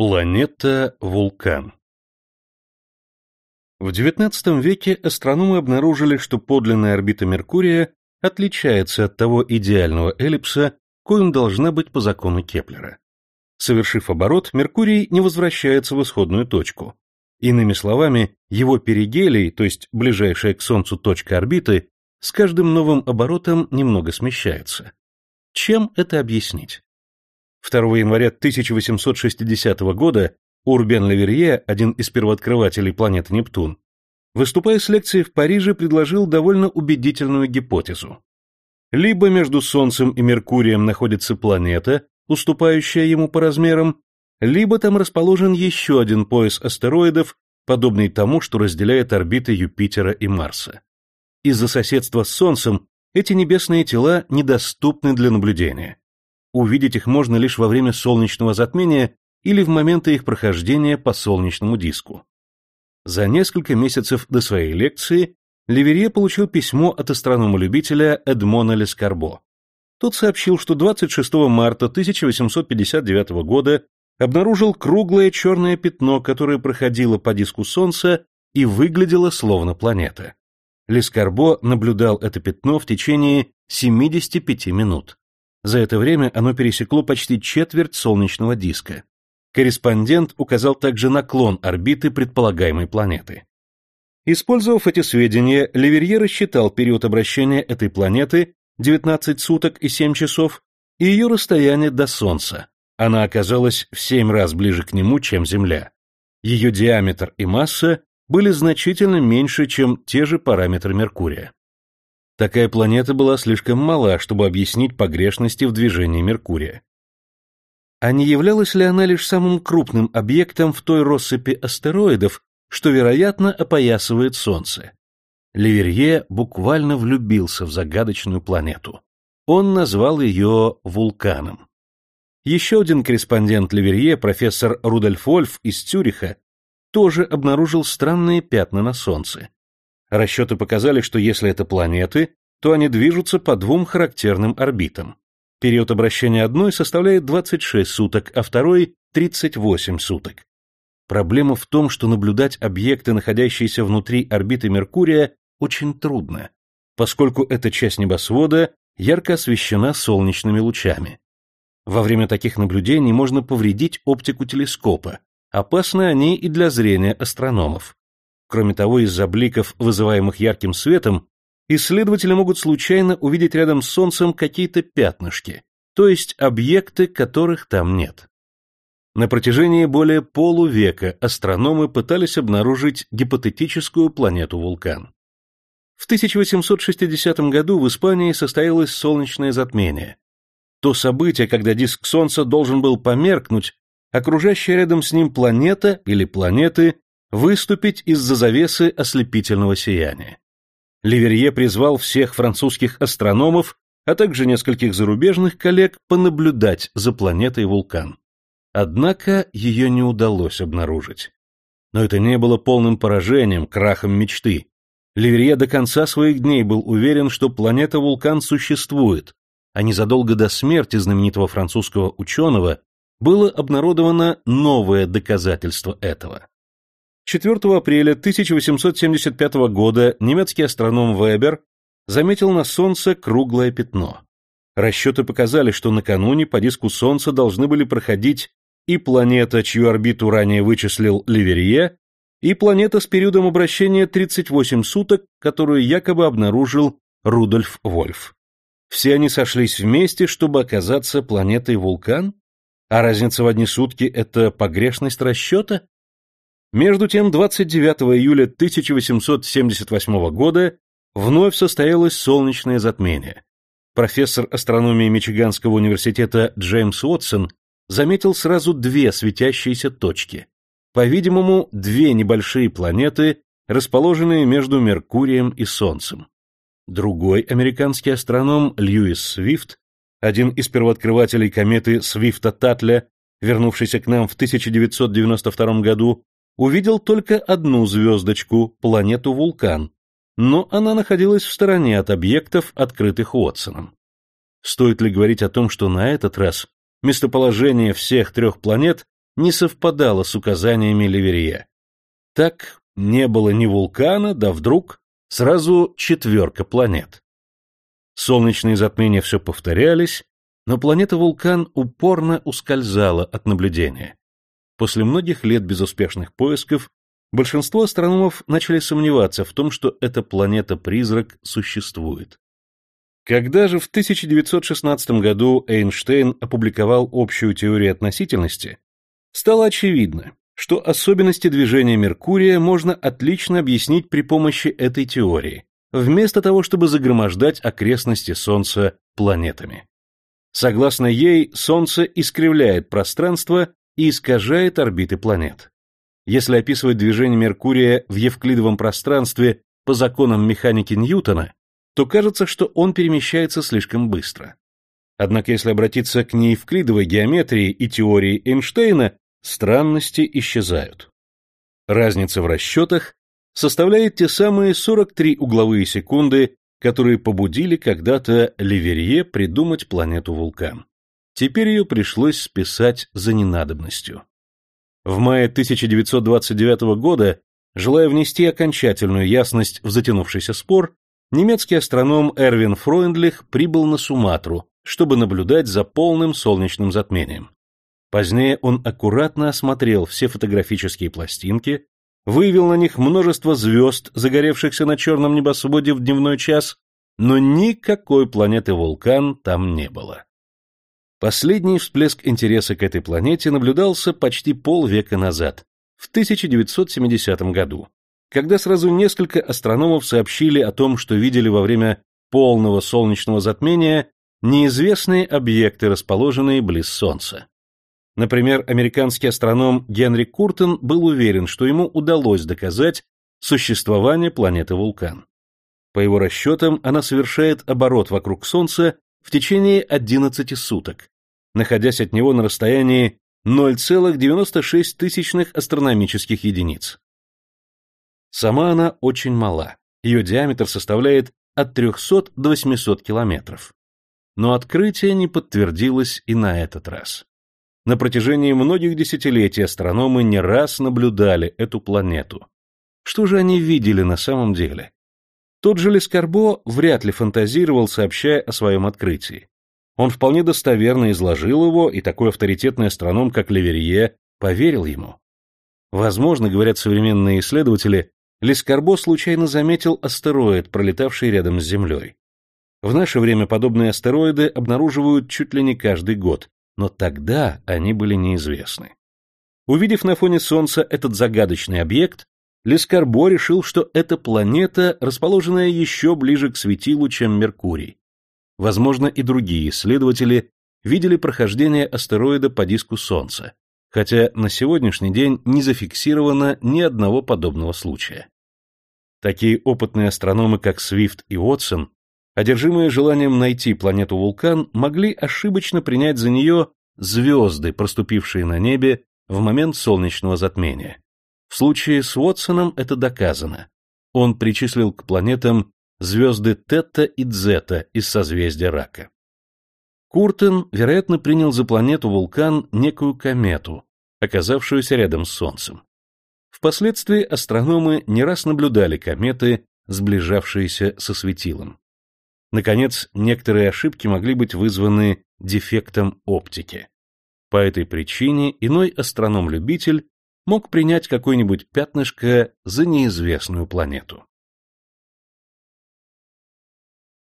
Планета-вулкан В XIX веке астрономы обнаружили, что подлинная орбита Меркурия отличается от того идеального эллипса, коим должна быть по закону Кеплера. Совершив оборот, Меркурий не возвращается в исходную точку. Иными словами, его перигелий, то есть ближайшая к Солнцу точка орбиты, с каждым новым оборотом немного смещается. Чем это объяснить? 2 января 1860 года Урбен Лаверье, один из первооткрывателей планеты Нептун, выступая с лекцией в Париже, предложил довольно убедительную гипотезу. Либо между Солнцем и Меркурием находится планета, уступающая ему по размерам, либо там расположен еще один пояс астероидов, подобный тому, что разделяет орбиты Юпитера и Марса. Из-за соседства с Солнцем эти небесные тела недоступны для наблюдения. Увидеть их можно лишь во время солнечного затмения или в моменты их прохождения по солнечному диску. За несколько месяцев до своей лекции Леверье получил письмо от астронома-любителя Эдмона Лескарбо. Тот сообщил, что 26 марта 1859 года обнаружил круглое черное пятно, которое проходило по диску Солнца и выглядело словно планета. Лескарбо наблюдал это пятно в течение 75 минут. За это время оно пересекло почти четверть солнечного диска. Корреспондент указал также наклон орбиты предполагаемой планеты. Использовав эти сведения, Леверье рассчитал период обращения этой планеты 19 суток и 7 часов и ее расстояние до Солнца. Она оказалась в 7 раз ближе к нему, чем Земля. Ее диаметр и масса были значительно меньше, чем те же параметры Меркурия. Такая планета была слишком мала, чтобы объяснить погрешности в движении Меркурия. А не являлась ли она лишь самым крупным объектом в той россыпи астероидов, что, вероятно, опоясывает Солнце? Ливерье буквально влюбился в загадочную планету. Он назвал ее вулканом. Еще один корреспондент Ливерье, профессор Рудольф Вольф из Цюриха, тоже обнаружил странные пятна на Солнце. Расчеты показали, что если это планеты, то они движутся по двум характерным орбитам. Период обращения одной составляет 26 суток, а второй — 38 суток. Проблема в том, что наблюдать объекты, находящиеся внутри орбиты Меркурия, очень трудно, поскольку эта часть небосвода ярко освещена солнечными лучами. Во время таких наблюдений можно повредить оптику телескопа, опасны они и для зрения астрономов. Кроме того, из-за бликов, вызываемых ярким светом, исследователи могут случайно увидеть рядом с Солнцем какие-то пятнышки, то есть объекты, которых там нет. На протяжении более полувека астрономы пытались обнаружить гипотетическую планету-вулкан. В 1860 году в Испании состоялось солнечное затмение. То событие, когда диск Солнца должен был померкнуть, окружающая рядом с ним планета или планеты выступить из-за завесы ослепительного сияния. Ливерье призвал всех французских астрономов, а также нескольких зарубежных коллег понаблюдать за планетой вулкан. Однако ее не удалось обнаружить. Но это не было полным поражением, крахом мечты. Ливерье до конца своих дней был уверен, что планета-вулкан существует, а незадолго до смерти знаменитого французского ученого было обнародовано новое доказательство этого. 4 апреля 1875 года немецкий астроном Вебер заметил на Солнце круглое пятно. Расчеты показали, что накануне по диску Солнца должны были проходить и планета, чью орбиту ранее вычислил Ливерье, и планета с периодом обращения 38 суток, которую якобы обнаружил Рудольф Вольф. Все они сошлись вместе, чтобы оказаться планетой-вулкан? А разница в одни сутки – это погрешность расчета? Между тем, 29 июля 1878 года вновь состоялось солнечное затмение. Профессор астрономии Мичиганского университета Джеймс Уотсон заметил сразу две светящиеся точки. По-видимому, две небольшие планеты, расположенные между Меркурием и Солнцем. Другой американский астроном Льюис Свифт, один из первооткрывателей кометы Свифта-Татля, вернувшийся к нам в 1992 году, увидел только одну звездочку, планету Вулкан, но она находилась в стороне от объектов, открытых Уотсоном. Стоит ли говорить о том, что на этот раз местоположение всех трех планет не совпадало с указаниями Леверье. Так не было ни вулкана, да вдруг сразу четверка планет. Солнечные затмения все повторялись, но планета-вулкан упорно ускользала от наблюдения. После многих лет безуспешных поисков большинство астрономов начали сомневаться в том, что эта планета-призрак существует. Когда же в 1916 году Эйнштейн опубликовал общую теорию относительности, стало очевидно, что особенности движения Меркурия можно отлично объяснить при помощи этой теории, вместо того, чтобы загромождать окрестности Солнца планетами. Согласно ей, Солнце искривляет пространство и искажает орбиты планет. Если описывать движение Меркурия в евклидовом пространстве по законам механики Ньютона, то кажется, что он перемещается слишком быстро. Однако если обратиться к неевклидовой геометрии и теории Эйнштейна, странности исчезают. Разница в расчетах составляет те самые 43 угловые секунды, которые побудили когда-то Ливерье придумать планету-вулкан. Теперь ее пришлось списать за ненадобностью. В мае 1929 года, желая внести окончательную ясность в затянувшийся спор, немецкий астроном Эрвин Фройндлих прибыл на Суматру, чтобы наблюдать за полным солнечным затмением. Позднее он аккуратно осмотрел все фотографические пластинки, выявил на них множество звезд, загоревшихся на черном небосводе в дневной час, но никакой планеты-вулкан там не было. Последний всплеск интереса к этой планете наблюдался почти полвека назад, в 1970 году, когда сразу несколько астрономов сообщили о том, что видели во время полного солнечного затмения неизвестные объекты, расположенные близ Солнца. Например, американский астроном Генри Куртен был уверен, что ему удалось доказать существование планеты-вулкан. По его расчетам, она совершает оборот вокруг Солнца в течение 11 суток, находясь от него на расстоянии 0,96 астрономических единиц. Сама она очень мала, ее диаметр составляет от 300 до 800 километров. Но открытие не подтвердилось и на этот раз. На протяжении многих десятилетий астрономы не раз наблюдали эту планету. Что же они видели на самом деле? Тот же Лескарбо вряд ли фантазировал, сообщая о своем открытии. Он вполне достоверно изложил его, и такой авторитетный астроном, как Леверье, поверил ему. Возможно, говорят современные исследователи, Лескарбо случайно заметил астероид, пролетавший рядом с Землей. В наше время подобные астероиды обнаруживают чуть ли не каждый год, но тогда они были неизвестны. Увидев на фоне Солнца этот загадочный объект, Лескарбо решил, что это планета, расположенная еще ближе к светилу, чем Меркурий. Возможно, и другие исследователи видели прохождение астероида по диску Солнца, хотя на сегодняшний день не зафиксировано ни одного подобного случая. Такие опытные астрономы, как Свифт и Уотсон, одержимые желанием найти планету-вулкан, могли ошибочно принять за нее звезды, проступившие на небе в момент солнечного затмения. В случае с Уотсоном это доказано. Он причислил к планетам звезды Тетта и Дзета из созвездия Рака. Куртен, вероятно, принял за планету-вулкан некую комету, оказавшуюся рядом с Солнцем. Впоследствии астрономы не раз наблюдали кометы, сближавшиеся со светилом. Наконец, некоторые ошибки могли быть вызваны дефектом оптики. По этой причине иной астроном-любитель мог принять какое-нибудь пятнышко за неизвестную планету.